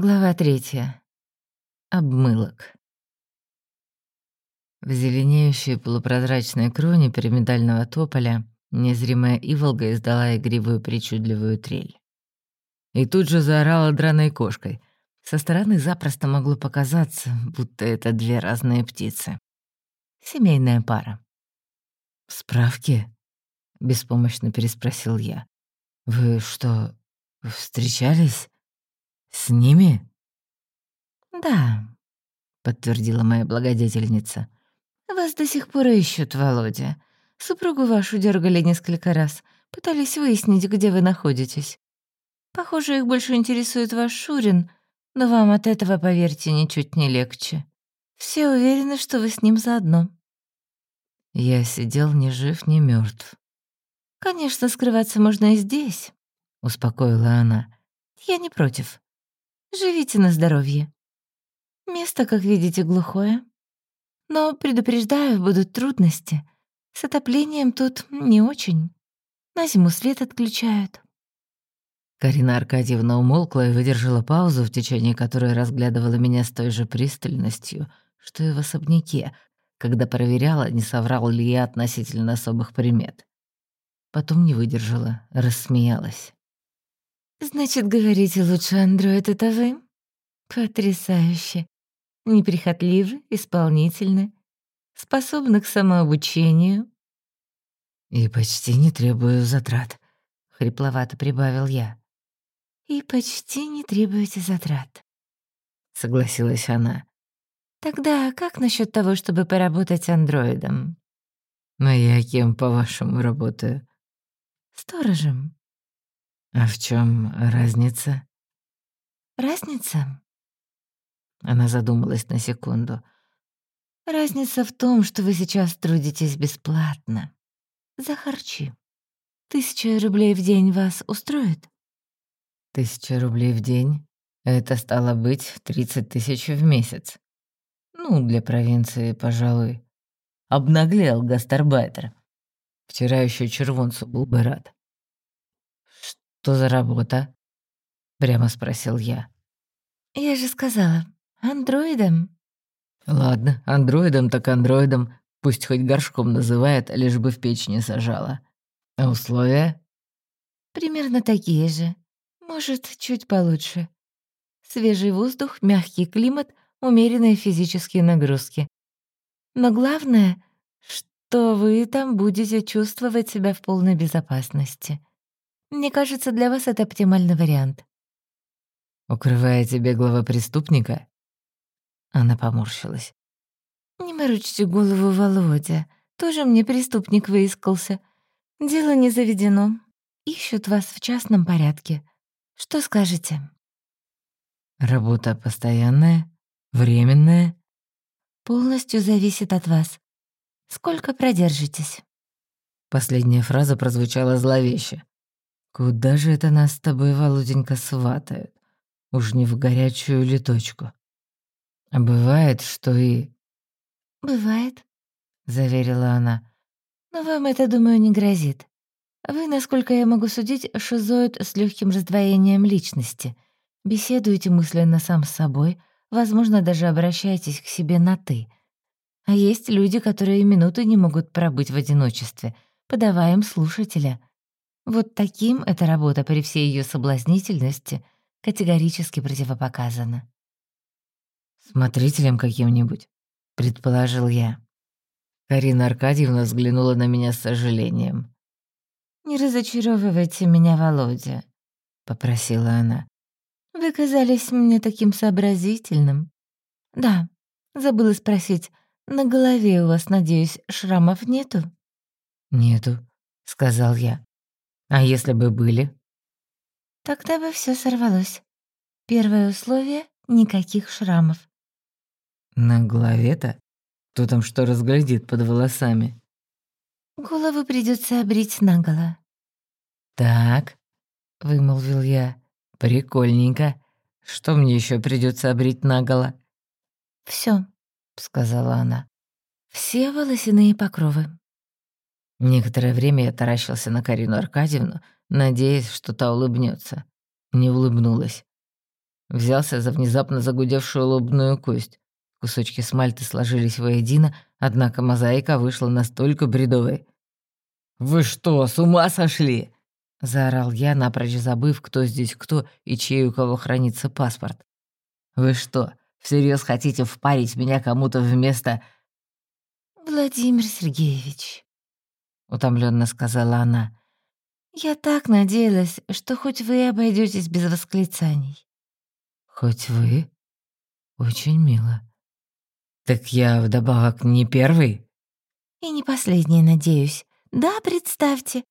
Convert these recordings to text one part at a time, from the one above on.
Глава третья. Обмылок. В зеленеющей полупрозрачной кроне пирамидального тополя незримая иволга издала игривую причудливую трель. И тут же заорала драной кошкой. Со стороны запросто могло показаться, будто это две разные птицы. Семейная пара. «Справки?» — беспомощно переспросил я. «Вы что, встречались?» «С ними?» «Да», — подтвердила моя благодетельница. «Вас до сих пор ищут, Володя. Супругу вашу дергали несколько раз, пытались выяснить, где вы находитесь. Похоже, их больше интересует ваш Шурин, но вам от этого, поверьте, ничуть не легче. Все уверены, что вы с ним заодно». Я сидел ни жив, ни мертв. «Конечно, скрываться можно и здесь», — успокоила она. «Я не против. Живите на здоровье. Место, как видите, глухое. Но, предупреждаю, будут трудности. С отоплением тут не очень. На зиму свет отключают». Карина Аркадьевна умолкла и выдержала паузу, в течение которой разглядывала меня с той же пристальностью, что и в особняке, когда проверяла, не соврал ли я относительно особых примет. Потом не выдержала, рассмеялась. «Значит, говорите лучше, андроид, это вы? Потрясающе. Неприхотливы, исполнительны, способны к самообучению». «И почти не требую затрат», — хрипловато прибавил я. «И почти не требуете затрат», — согласилась она. «Тогда как насчет того, чтобы поработать андроидом?» «Но я кем, по-вашему, работаю?» «Сторожем». «А в чем разница?» «Разница?» Она задумалась на секунду. «Разница в том, что вы сейчас трудитесь бесплатно. За харчи. Тысяча рублей в день вас устроит?» «Тысяча рублей в день? Это стало быть тридцать тысяч в месяц. Ну, для провинции, пожалуй. Обнаглел гастарбайтер. Вчера еще червонцу был бы рад. «Что за работа?» — прямо спросил я. «Я же сказала, андроидом». «Ладно, андроидом так андроидом. Пусть хоть горшком называет, лишь бы в печь не сажала. А условия?» «Примерно такие же. Может, чуть получше. Свежий воздух, мягкий климат, умеренные физические нагрузки. Но главное, что вы там будете чувствовать себя в полной безопасности. Мне кажется, для вас это оптимальный вариант». «Укрываете беглого преступника?» Она поморщилась. «Не морочьте голову, Володя. Тоже мне преступник выискался. Дело не заведено. Ищут вас в частном порядке. Что скажете?» «Работа постоянная? Временная?» «Полностью зависит от вас. Сколько продержитесь?» Последняя фраза прозвучала зловеще. Куда же это нас с тобой, Володенька, сватают? Уж не в горячую ли точку? А бывает, что и... «Бывает», — заверила она. «Но вам это, думаю, не грозит. Вы, насколько я могу судить, шизоид с легким раздвоением личности. Беседуете мысленно сам с собой, возможно, даже обращаетесь к себе на «ты». А есть люди, которые минуты не могут пробыть в одиночестве, подавая им слушателя — вот таким эта работа при всей ее соблазнительности категорически противопоказана. «Смотрителем каким-нибудь», — предположил я. Карина Аркадьевна взглянула на меня с сожалением. «Не разочаровывайте меня, Володя», — попросила она. «Вы казались мне таким сообразительным. Да, забыла спросить, на голове у вас, надеюсь, шрамов нету?» «Нету», — сказал я. А если бы были? Тогда бы все сорвалось. Первое условие — никаких шрамов. На голове-то? Кто там что разглядит под волосами? Голову придется обрить наголо. Так, вымолвил я. Прикольненько. Что мне еще придется обрить наголо? Все, сказала она. Все волосяные покровы. Некоторое время я таращился на Карину Аркадьевну, надеясь, что та улыбнется. Не улыбнулась. Взялся за внезапно загудевшую лобную кость. Кусочки смальты сложились воедино, однако мозаика вышла настолько бредовой. «Вы что, с ума сошли?» — заорал я, напрочь забыв, кто здесь кто и чей у кого хранится паспорт. «Вы что, всерьез хотите впарить меня кому-то вместо...» «Владимир Сергеевич», — утомленно сказала она, — «я так надеялась, что хоть вы обойдетесь без восклицаний». «Хоть вы? Очень мило. Так я вдобавок не первый?» «И не последний, надеюсь. Да, представьте.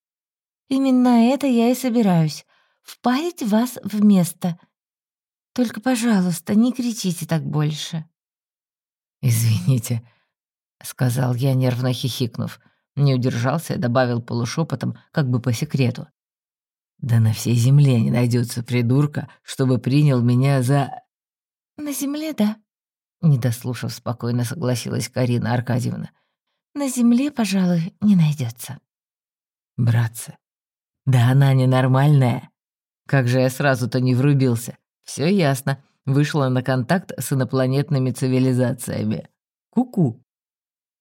Именно это я и собираюсь. Впарить вас в место. Только, пожалуйста, не кричите так больше». «Извините», — сказал я, нервно хихикнув. Не удержался и добавил полушепотом, как бы по секрету. «Да на всей земле не найдется придурка, чтобы принял меня за...» «На земле, да», — не дослушав, спокойно согласилась Карина Аркадьевна. «На земле, пожалуй, не найдется. «Братцы, да она ненормальная. Как же я сразу-то не врубился. Все ясно. Вышла на контакт с инопланетными цивилизациями. Ку-ку.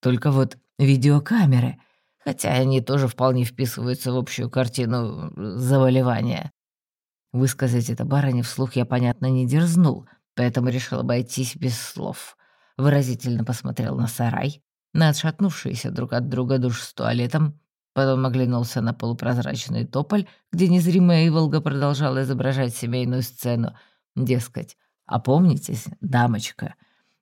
Только вот видеокамеры, хотя они тоже вполне вписываются в общую картину заболевания. Высказать это барыне вслух я, понятно, не дерзнул, поэтому решил обойтись без слов. Выразительно посмотрел на сарай, на отшатнувшиеся друг от друга душ с туалетом, Потом оглянулся на полупрозрачный тополь, где незримая Иволга продолжала изображать семейную сцену. Дескать, опомнитесь, дамочка,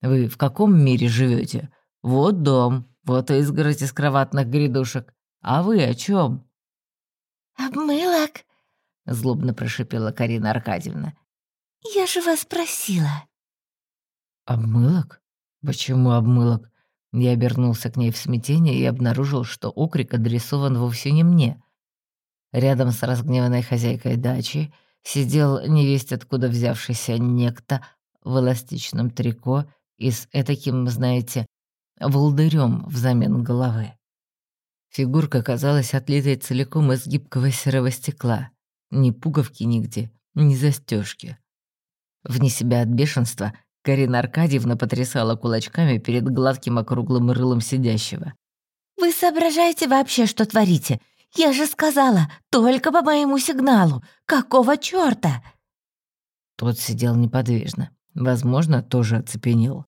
вы в каком мире живете? Вот дом, вот изгородь из кроватных грядушек. А вы о чем? «Обмылок», — злобно прошипела Карина Аркадьевна. «Я же вас просила». «Обмылок? Почему обмылок? Я обернулся к ней в смятении и обнаружил, что окрик адресован вовсе не мне. Рядом с разгневанной хозяйкой дачи сидел невесть откуда взявшийся некто в эластичном трико и с этаким, знаете, волдырем взамен головы. Фигурка казалась отлитой целиком из гибкого серого стекла. Ни пуговки нигде, ни застежки. Вне себя от бешенства Карина Аркадьевна потрясала кулачками перед гладким округлым рылом сидящего. «Вы соображаете вообще, что творите? Я же сказала, только по моему сигналу. Какого чёрта?» Тот сидел неподвижно. Возможно, тоже оцепенел.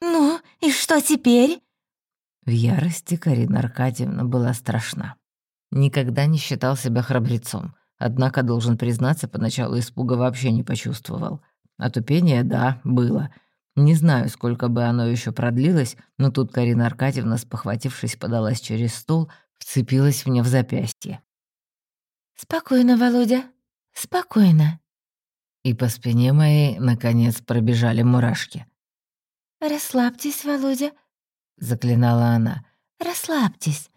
«Ну, и что теперь?» В ярости Карина Аркадьевна была страшна. Никогда не считал себя храбрецом, однако, должен признаться, поначалу испуга вообще не почувствовал. Отупение, да, было. Не знаю, сколько бы оно еще продлилось, но тут Карина Аркадьевна, спохватившись, подалась через стол, вцепилась мне в запястье. «Спокойно, Володя, спокойно». И по спине моей, наконец, пробежали мурашки. «Расслабьтесь, Володя», — заклинала она. «Расслабьтесь.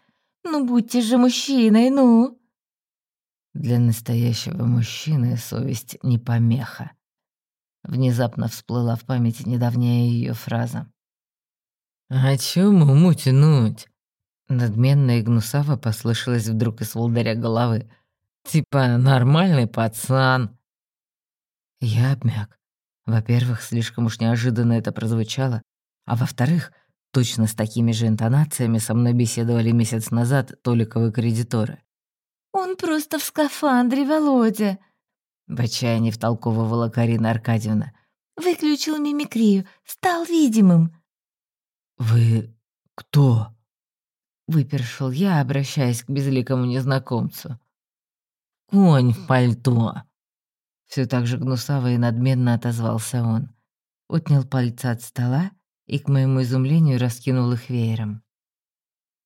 Ну, будьте же мужчиной, ну». Для настоящего мужчины совесть не помеха. Внезапно всплыла в памяти недавняя ее фраза. «А чему ему тянуть?» Надменно и гнусаво послышалось вдруг из волдаря головы. «Типа нормальный пацан». Я обмяк. Во-первых, слишком уж неожиданно это прозвучало, а во-вторых, точно с такими же интонациями со мной беседовали месяц назад Толиковы кредиторы. «Он просто в скафандре, Володя», в отчаянии втолковывала Карина Аркадьевна. «Выключил мимикрию, стал видимым». «Вы кто?» Выпершил я, обращаясь к безликому незнакомцу. «Конь в пальто!» Все так же гнусаво и надменно отозвался он. Отнял пальцы от стола и, к моему изумлению, раскинул их веером.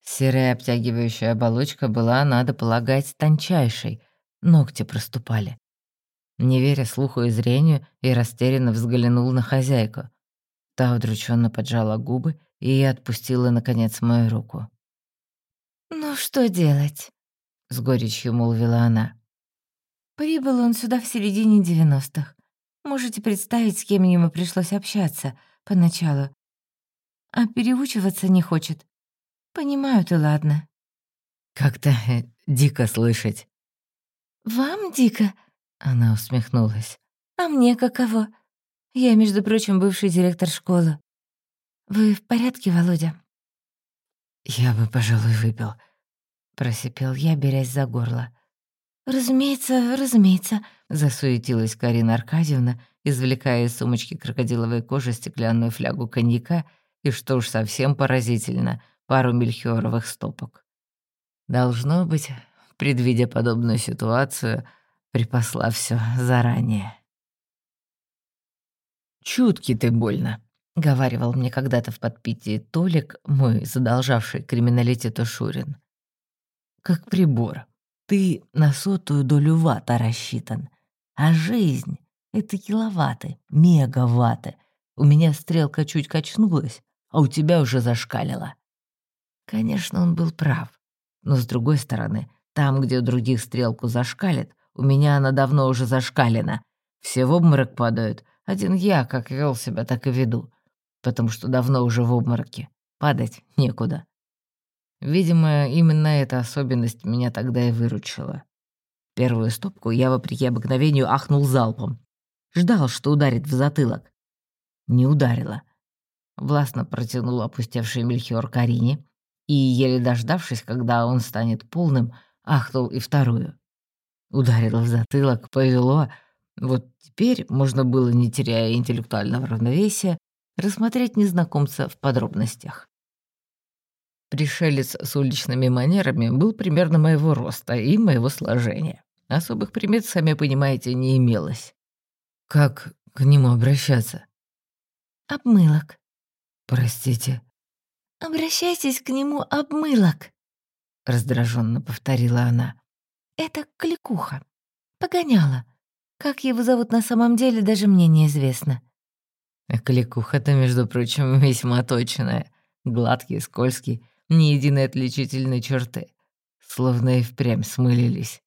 Серая обтягивающая оболочка была, надо полагать, тончайшей. Ногти проступали не веря слуху и зрению, и растерянно взглянул на хозяйку. Та удрученно поджала губы и отпустила, наконец, мою руку. «Ну что делать?» — с горечью молвила она. «Прибыл он сюда в середине девяностых. Можете представить, с кем ему пришлось общаться поначалу. А переучиваться не хочет. Понимаю ты, ладно». «Как-то э, дико слышать». «Вам дико?» Она усмехнулась. «А мне каково? Я, между прочим, бывший директор школы. Вы в порядке, Володя?» «Я бы, пожалуй, выпил», — просипел я, берясь за горло. «Разумеется, разумеется», — засуетилась Карина Аркадьевна, извлекая из сумочки крокодиловой кожи стеклянную флягу коньяка и, что уж совсем поразительно, пару мельхиоровых стопок. Должно быть, предвидя подобную ситуацию, припасла все заранее. «Чуткий ты больно», — говаривал мне когда-то в подпитии Толик, мой задолжавший криминалитету Шурин. «Как прибор. Ты на сотую долю вата рассчитан, а жизнь — это киловатты, мегаватты. У меня стрелка чуть качнулась, а у тебя уже зашкалила». Конечно, он был прав. Но с другой стороны, там, где у других стрелку зашкалит, у меня она давно уже зашкалена. Все в обморок падают. Один я как вел себя, так и веду. Потому что давно уже в обмороке. Падать некуда. Видимо, именно эта особенность меня тогда и выручила. Первую стопку я, вопреки обыкновению, ахнул залпом. Ждал, что ударит в затылок. Не ударила. Властно протянул опустевший мельхиор Карине и, еле дождавшись, когда он станет полным, ахнул и вторую. Ударила в затылок, повело. Вот теперь можно было, не теряя интеллектуального равновесия, рассмотреть незнакомца в подробностях. Пришелец с уличными манерами был примерно моего роста и моего сложения. Особых примет, сами понимаете, не имелось. Как к нему обращаться? «Обмылок». «Простите». «Обращайтесь к нему, обмылок», — раздраженно повторила она. «Это кликуха. Погоняла. Как его зовут на самом деле, даже мне неизвестно». Кликуха-то, между прочим, весьма точная. Гладкий, скользкий, ни единой отличительной черты. Словно и впрямь смылились.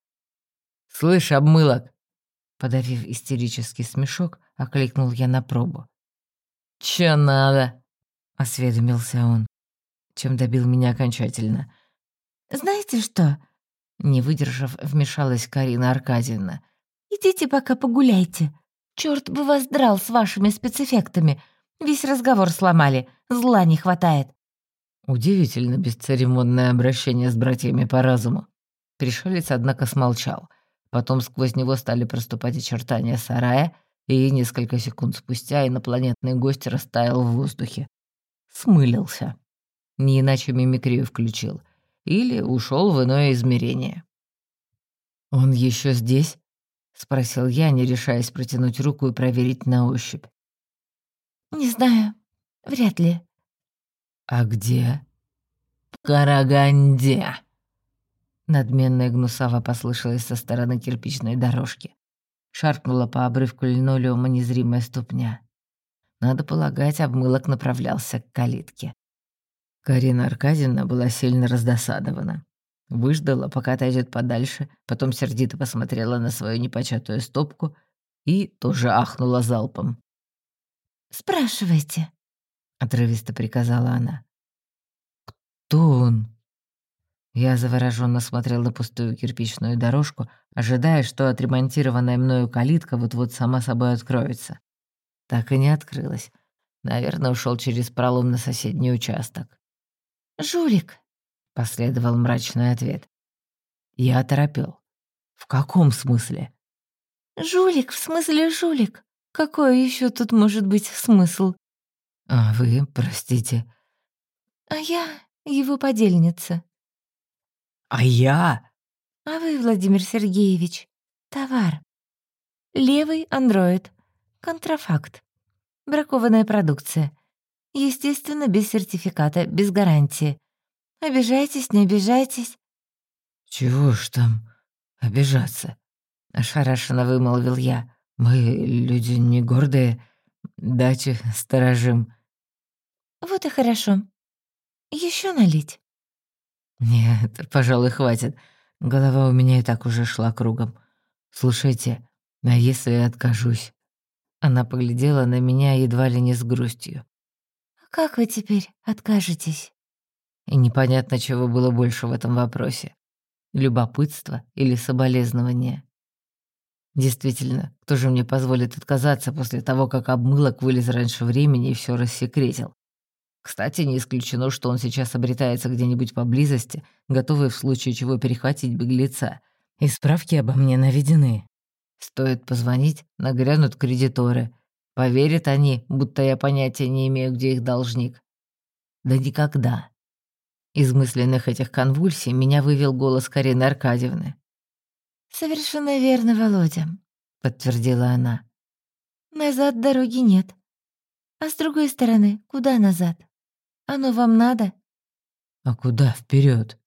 «Слышь, обмылок!» Подавив истерический смешок, окликнул я на пробу. «Чё надо?» — осведомился он, чем добил меня окончательно. «Знаете что?» — не выдержав, вмешалась Карина Аркадьевна. «Идите пока погуляйте. Чёрт бы вас драл с вашими спецэффектами. Весь разговор сломали, зла не хватает. Удивительно бесцеремонное обращение с братьями по разуму. Пришелец, однако, смолчал. Потом сквозь него стали проступать очертания сарая, и несколько секунд спустя инопланетный гость растаял в воздухе. Смылился. Не иначе мимикрию включил. Или ушел в иное измерение. «Он еще здесь?» — спросил я, не решаясь протянуть руку и проверить на ощупь. «Не знаю. Вряд ли. «А где?» «В Караганде!» Надменная гнусава послышалась со стороны кирпичной дорожки. Шаркнула по обрывку линолеума незримая ступня. Надо полагать, обмылок направлялся к калитке. Карина Аркадьевна была сильно раздосадована. Выждала, пока отойдет подальше, потом сердито посмотрела на свою непочатую стопку и тоже ахнула залпом. «Спрашивайте», — отрывисто приказала она. «Кто он?» Я завороженно смотрел на пустую кирпичную дорожку, ожидая, что отремонтированная мною калитка вот-вот сама собой откроется. Так и не открылась. Наверное, ушел через пролом на соседний участок. «Жулик», — последовал мрачный ответ. Я оторопел. «В каком смысле?» «Жулик, в смысле жулик. Какой еще тут может быть смысл?» «А вы, простите». «А я его подельница». «А я?» «А вы, Владимир Сергеевич, товар. Левый андроид. Контрафакт. Бракованная продукция. Естественно, без сертификата, без гарантии. Обижайтесь, не обижайтесь». «Чего ж там обижаться?» — ошарашенно вымолвил я. «Мы люди не гордые, дачи сторожим». «Вот и хорошо. Еще налить?» «Нет, пожалуй, хватит. Голова у меня и так уже шла кругом. Слушайте, а если я откажусь?» Она поглядела на меня едва ли не с грустью. «А как вы теперь откажетесь?» И непонятно, чего было больше в этом вопросе. Любопытство или соболезнование. Действительно, кто же мне позволит отказаться после того, как обмылок вылез раньше времени и все рассекретил? Кстати, не исключено, что он сейчас обретается где-нибудь поблизости, готовый в случае чего перехватить беглеца. И справки обо мне наведены. Стоит позвонить, нагрянут кредиторы. Поверят они, будто я понятия не имею, где их должник. Да никогда. Из мысленных этих конвульсий меня вывел голос Карины Аркадьевны. «Совершенно верно, Володя», — подтвердила она. «Назад дороги нет. А с другой стороны, куда назад? Оно вам надо?» «А куда вперед?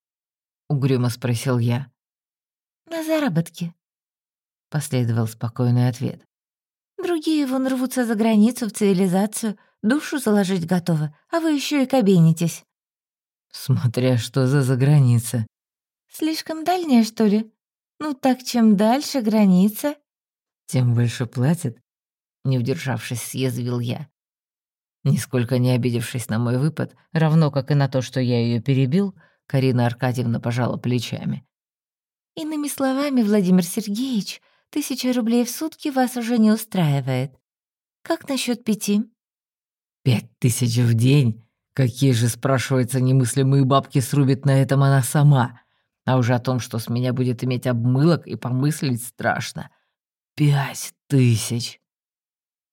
угрюмо спросил я. «На заработки», — последовал спокойный ответ. «Другие вон рвутся за границу, в цивилизацию, душу заложить готовы, а вы еще и кабенитесь». «Смотря что за заграница». «Слишком дальняя, что ли? Ну так чем дальше граница...» «Тем больше платят?» Не удержавшись, съязвил я. Нисколько не обидевшись на мой выпад, равно как и на то, что я ее перебил, Карина Аркадьевна пожала плечами. «Иными словами, Владимир Сергеевич, тысяча рублей в сутки вас уже не устраивает. Как насчет пяти?» «Пять тысяч в день? Какие же, спрашивается, немыслимые бабки срубит на этом она сама? А уже о том, что с меня будет иметь обмылок, и помыслить страшно. Пять тысяч!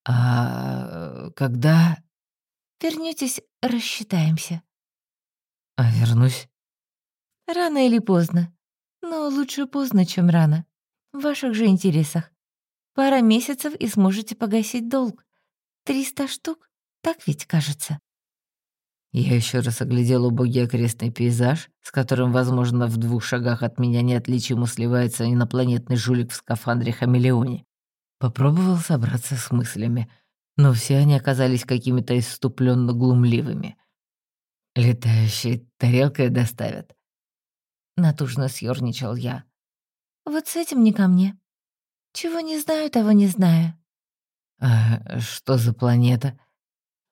А когда...» Вернётесь, рассчитаемся. А вернусь? Рано или поздно. Но лучше поздно, чем рано. В ваших же интересах. Пара месяцев и сможете погасить долг. Триста штук, так ведь кажется. Я еще раз оглядел убогий окрестный пейзаж, с которым, возможно, в двух шагах от меня неотличимо сливается инопланетный жулик в скафандре-хамелеоне. Попробовал собраться с мыслями — но все они оказались какими-то иступленно глумливыми. «Летающей тарелкой доставят?» Натужно съёрничал я. «Вот с этим не ко мне. Чего не знаю, того не знаю». «А что за планета?»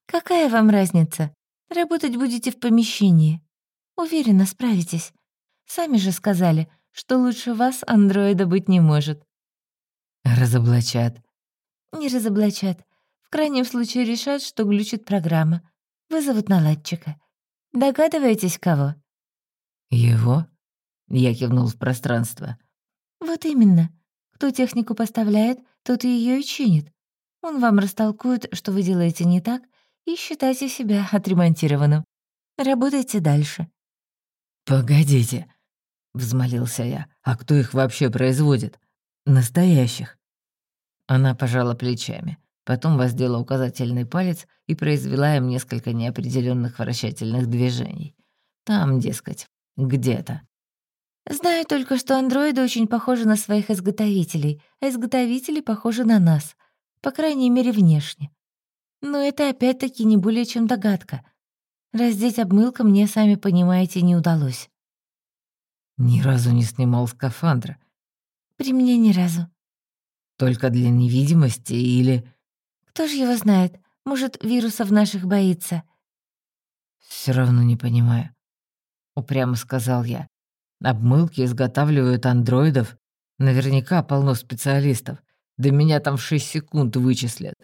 «Какая вам разница? Работать будете в помещении. Уверена, справитесь. Сами же сказали, что лучше вас андроида быть не может». «Разоблачат». «Не разоблачат. В крайнем случае решат, что глючит программа. Вызовут наладчика. Догадываетесь, кого?» «Его?» Я кивнул в пространство. «Вот именно. Кто технику поставляет, тот и ее и чинит. Он вам растолкует, что вы делаете не так, и считайте себя отремонтированным. Работайте дальше». «Погодите», — взмолился я. «А кто их вообще производит? Настоящих?» Она пожала плечами. Потом воздела указательный палец и произвела им несколько неопределенных вращательных движений. Там, дескать, где-то. «Знаю только, что андроиды очень похожи на своих изготовителей, а изготовители похожи на нас, по крайней мере, внешне. Но это опять-таки не более чем догадка. Раздеть обмылка мне, сами понимаете, не удалось». «Ни разу не снимал скафандра?» «При мне ни разу». «Только для невидимости или...» Кто ж его знает? Может, вирусов наших боится?» Все равно не понимаю», — упрямо сказал я. «Обмылки изготавливают андроидов. Наверняка полно специалистов. Да меня там в шесть секунд вычислят».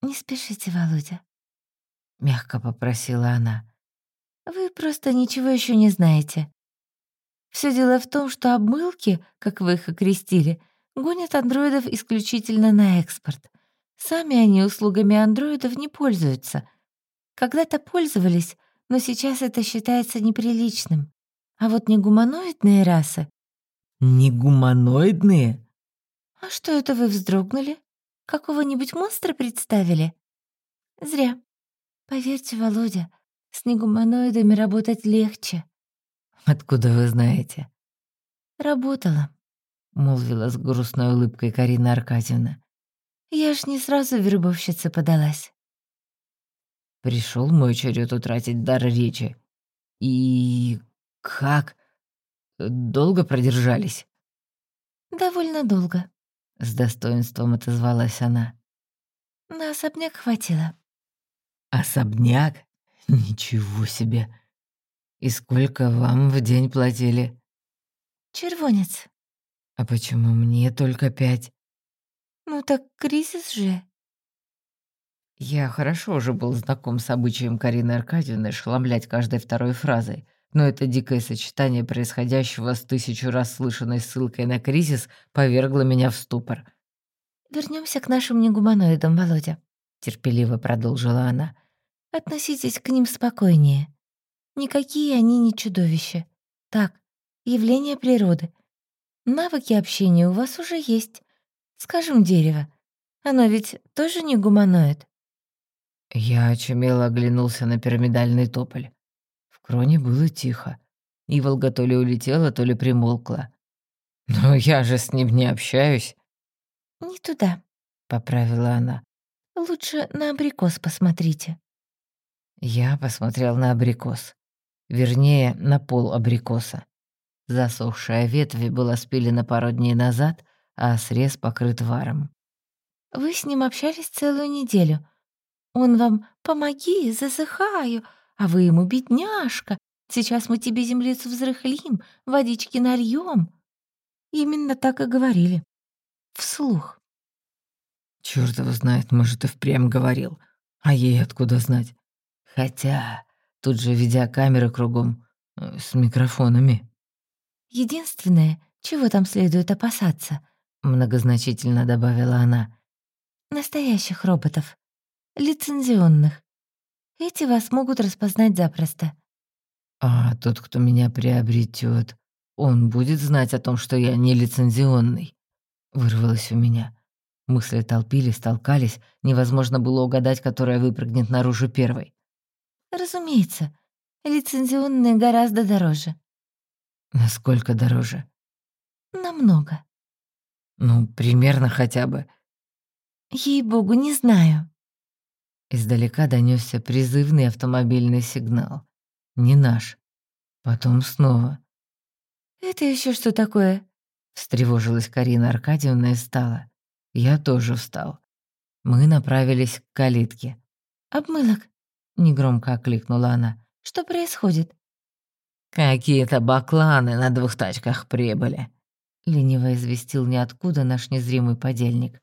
«Не спешите, Володя», — мягко попросила она. «Вы просто ничего еще не знаете. Все дело в том, что обмылки, как вы их окрестили, гонят андроидов исключительно на экспорт. Сами они услугами андроидов не пользуются. Когда-то пользовались, но сейчас это считается неприличным. А вот не гуманоидные расы... Не гуманоидные? А что это вы вздрогнули? Какого-нибудь монстра представили? Зря. Поверьте, Володя, с негуманоидами работать легче. Откуда вы знаете? Работала, молвила с грустной улыбкой Карина Аркадьевна. Я ж не сразу вербовщице подалась. Пришел мой черед утратить дар речи. И как? Долго продержались? Довольно долго. С достоинством отозвалась она. На особняк хватило. Особняк? Ничего себе. И сколько вам в день платили? Червонец. «А почему мне только пять?» «Ну так кризис же». Я хорошо уже был знаком с обычаем Карины Аркадьевны шламлять каждой второй фразой, но это дикое сочетание происходящего с тысячу раз слышанной ссылкой на кризис повергло меня в ступор. Вернемся к нашим негуманоидам, Володя», — терпеливо продолжила она. «Относитесь к ним спокойнее. Никакие они не чудовища. Так, явление природы. Навыки общения у вас уже есть. Скажем, дерево. Оно ведь тоже не гуманоид. Я очумело оглянулся на пирамидальный тополь. В кроне было тихо. Иволга то ли улетела, то ли примолкла. «Но я же с ним не общаюсь». «Не туда», — поправила она. «Лучше на абрикос посмотрите». Я посмотрел на абрикос. Вернее, на пол абрикоса. Засохшая ветвь была спилена пару дней назад, а срез покрыт варом. «Вы с ним общались целую неделю. Он вам «помоги, засыхаю», а вы ему «бедняжка, сейчас мы тебе землицу взрыхлим, водички нальем. Именно так и говорили. Вслух. Чёрт его знает, может, и впрямь говорил. А ей откуда знать? Хотя тут же видеокамеры кругом э, с микрофонами. Единственное, чего там следует опасаться, многозначительно добавила она. Настоящих роботов. Лицензионных. Эти вас могут распознать запросто. А тот, кто меня приобретет, он будет знать о том, что я не лицензионный. Вырвалось у меня. Мысли толпились, толкались, невозможно было угадать, которая выпрыгнет наружу первой. Разумеется, лицензионные гораздо дороже. Насколько дороже? Намного. Ну, примерно хотя бы. Ей-богу, не знаю. Издалека донесся призывный автомобильный сигнал. Не наш. Потом снова. «Это еще что такое?» Встревожилась Карина Аркадьевна и встала. Я тоже встал. Мы направились к калитке. «Обмылок», — негромко окликнула она. «Что происходит?» «Какие-то бакланы на двух тачках прибыли», — лениво известил ниоткуда наш незримый подельник.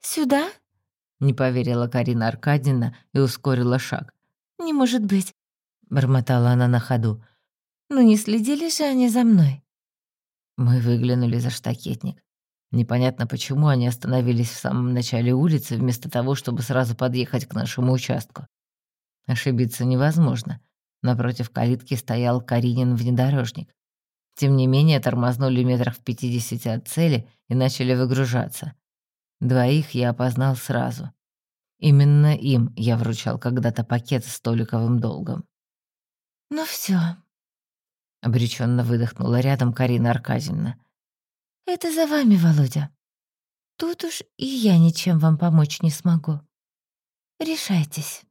«Сюда?» Не поверила Карина Аркадьевна и ускорила шаг. «Не может быть», — бормотала она на ходу. «Ну не следили же они за мной?» Мы выглянули за штакетник. Непонятно, почему они остановились в самом начале улицы, вместо того, чтобы сразу подъехать к нашему участку. Ошибиться невозможно. Напротив калитки стоял Каринин внедорожник. Тем не менее, тормознули метрах в пятидесяти от цели и начали выгружаться. Двоих я опознал сразу. Именно им я вручал когда-то пакет с столиковым долгом. «Ну все, обреченно выдохнула рядом Карина Аркадьевна. «Это за вами, Володя. Тут уж и я ничем вам помочь не смогу. Решайтесь».